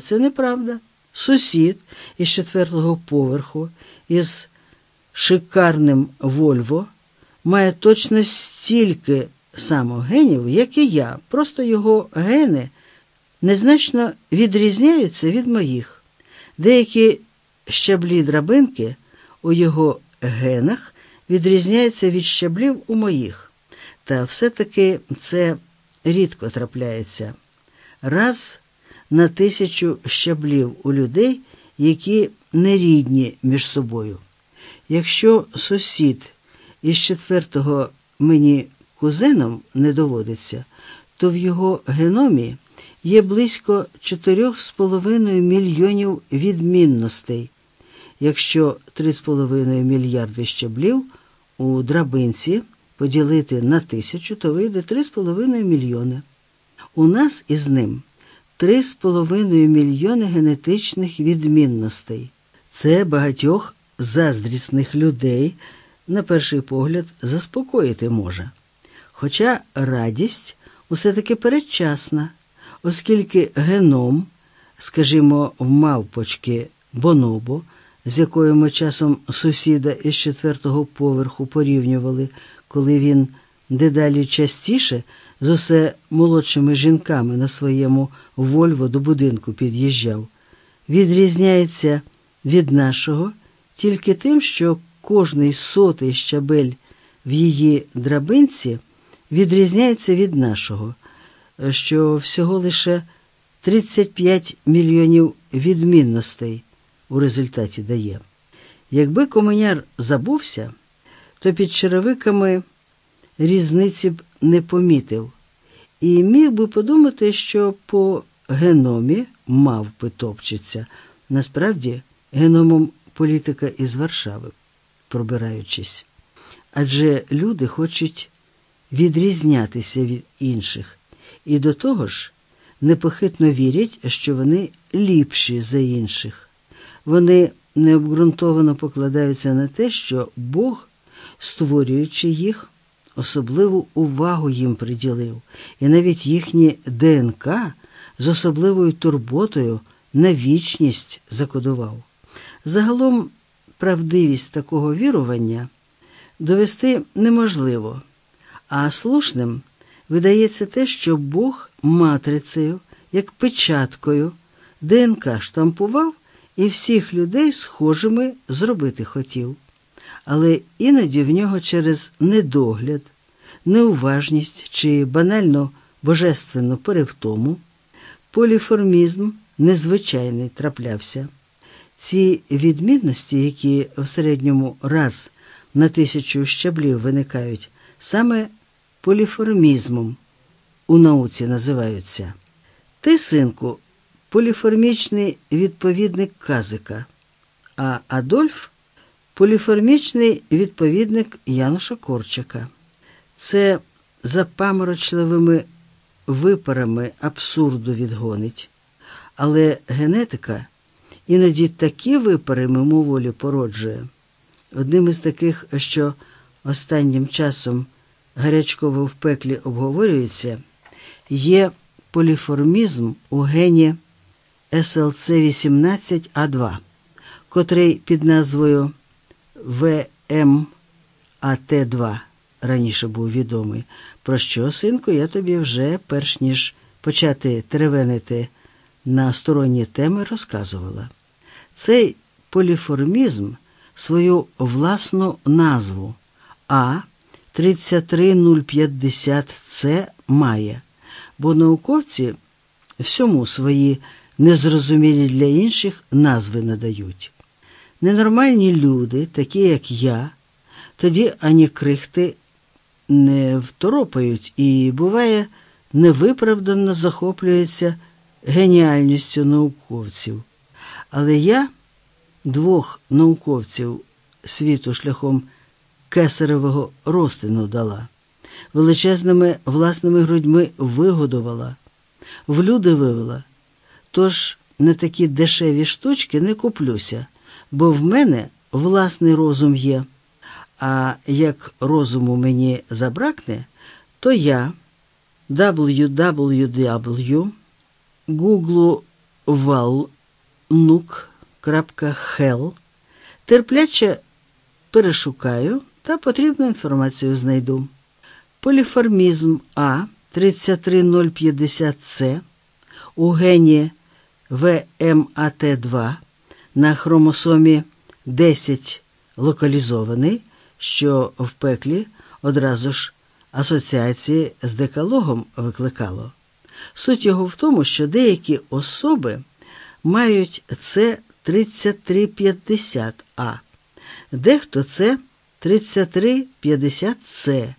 Це неправда. Сусід із четвертого поверху із шикарним Вольво має точно стільки само генів, як і я. Просто його гени незначно відрізняються від моїх. Деякі щаблі драбинки у його генах відрізняються від щаблів у моїх. Та все-таки це рідко трапляється. Раз на тисячу щаблів у людей, які не рідні між собою. Якщо сусід із четвертого мені кузеном не доводиться, то в його геномі є близько 4,5 мільйонів відмінностей. Якщо 3,5 мільярди щаблів у драбинці поділити на тисячу, то вийде 3,5 мільйони. У нас із ним 3,5 мільйони генетичних відмінностей. Це багатьох заздрісних людей, на перший погляд, заспокоїти може. Хоча радість усе таки передчасна, оскільки геном, скажімо, в мавпочки бонобо, з якою ми часом сусіда із четвертого поверху порівнювали, коли він дедалі частіше з усе молодшими жінками на своєму Вольво до будинку під'їжджав, відрізняється від нашого тільки тим, що кожний сотий щабель в її драбинці відрізняється від нашого, що всього лише 35 мільйонів відмінностей у результаті дає. Якби комуняр забувся, то під черевиками різниці б не помітив і міг би подумати, що по геномі мавпи топчеться. Насправді, геномом політика із Варшави, пробираючись. Адже люди хочуть відрізнятися від інших, і до того ж непохитно вірять, що вони ліпші за інших. Вони необґрунтовано покладаються на те, що Бог, створюючи їх, особливу увагу їм приділив, і навіть їхнє ДНК з особливою турботою на вічність закодував. Загалом правдивість такого вірування довести неможливо, а слушним видається те, що Бог матрицею, як печаткою, ДНК штампував і всіх людей схожими зробити хотів. Але іноді в нього через недогляд, неуважність чи банально божественну перевтому поліформізм незвичайний траплявся. Ці відмінності, які в середньому раз на тисячу щаблів виникають, саме поліформізмом у науці називаються. Ти, синку, поліформічний відповідник казика, а Адольф поліформічний відповідник Януша Корчика. Це запаморочливими випарами абсурду відгонить. Але генетика іноді такі випари мимоволі породжує. Одним із таких, що останнім часом гарячково в пеклі обговорюється, є поліформізм у гені СЛЦ18А2, котрий під назвою ВМАТ2 раніше був відомий. Про що, синку, я тобі вже, перш ніж почати тревенити на сторонні теми, розказувала. Цей поліформізм свою власну назву А 33050 С має, бо науковці всьому свої незрозумілі для інших назви надають. Ненормальні люди, такі як я, тоді ані крихти не второпають і, буває, невиправдано захоплюються геніальністю науковців. Але я двох науковців світу шляхом кесаревого розтину дала, величезними власними грудьми вигодувала, в люди вивела. Тож на такі дешеві штучки не куплюся, бо в мене власний розум є. А як розуму мені забракне, то я www, гуглу walnuk.hel терпляче перешукаю та потрібну інформацію знайду. Поліформізм А 33050С у гені ВМАТ2 на хромосомі 10 локалізований, що в пеклі одразу ж асоціації з декалогом викликало. Суть його в тому, що деякі особи мають це 3350А, дехто це 3350С,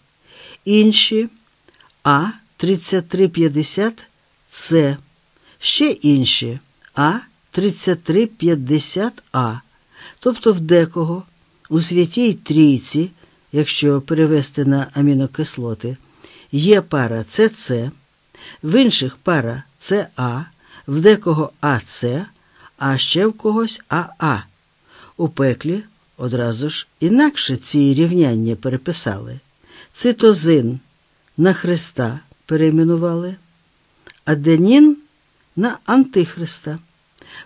інші А 3350С, ще інші А 3350А, тобто в декого у святій трійці, якщо перевести на амінокислоти, є пара ЦЦ, в інших пара ЦА, в декого АЦ, а ще в когось АА. У пеклі одразу ж інакше ці рівняння переписали. Цитозин на Христа перейменували, аденін на Антихриста.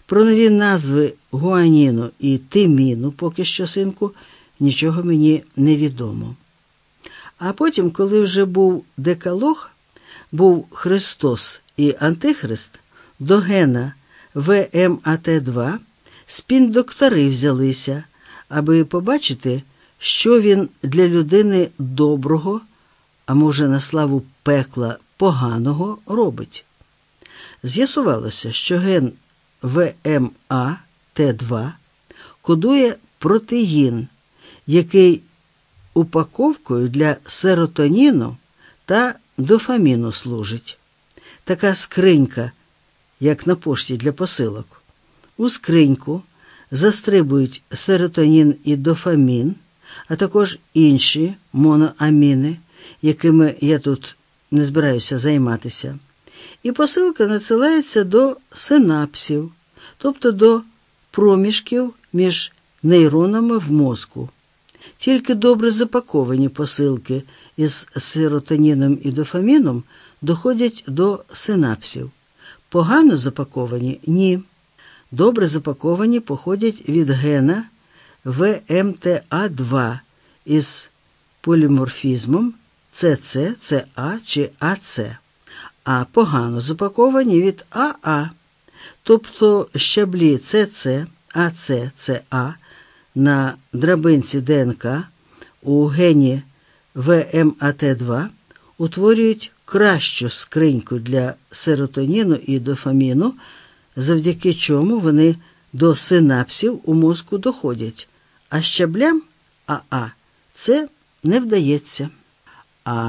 Про нові назви гуаніну і тиміну, поки що, синку, нічого мені не відомо. А потім, коли вже був декалог, був Христос і Антихрист, до гена ВМАТ2 спіндоктори взялися, аби побачити, що він для людини доброго, а може, на славу пекла поганого робить. З'ясувалося, що ген ВМА-Т2 кодує протеїн, який упаковкою для серотоніну та дофаміну служить. Така скринька, як на пошті для посилок. У скриньку застрибують серотонін і дофамін, а також інші моноаміни, якими я тут не збираюся займатися. І посилка надсилається до синапсів, тобто до проміжків між нейронами в мозку. Тільки добре запаковані посилки із серотоніном і дофаміном доходять до синапсів. Погано запаковані ні. Добре запаковані походять від гена ВМТА2 із поліморфізмом ЦЦ, ЦА чи АЦ, а погано запаковані від АА, тобто щаблі ЦЦ, АЦ, ЦА на драбинці ДНК у гені ВМАТ2 утворюють кращу скриньку для серотоніну і дофаміну, завдяки чому вони до синапсів у мозку доходять, а щаблям АА це не вдається.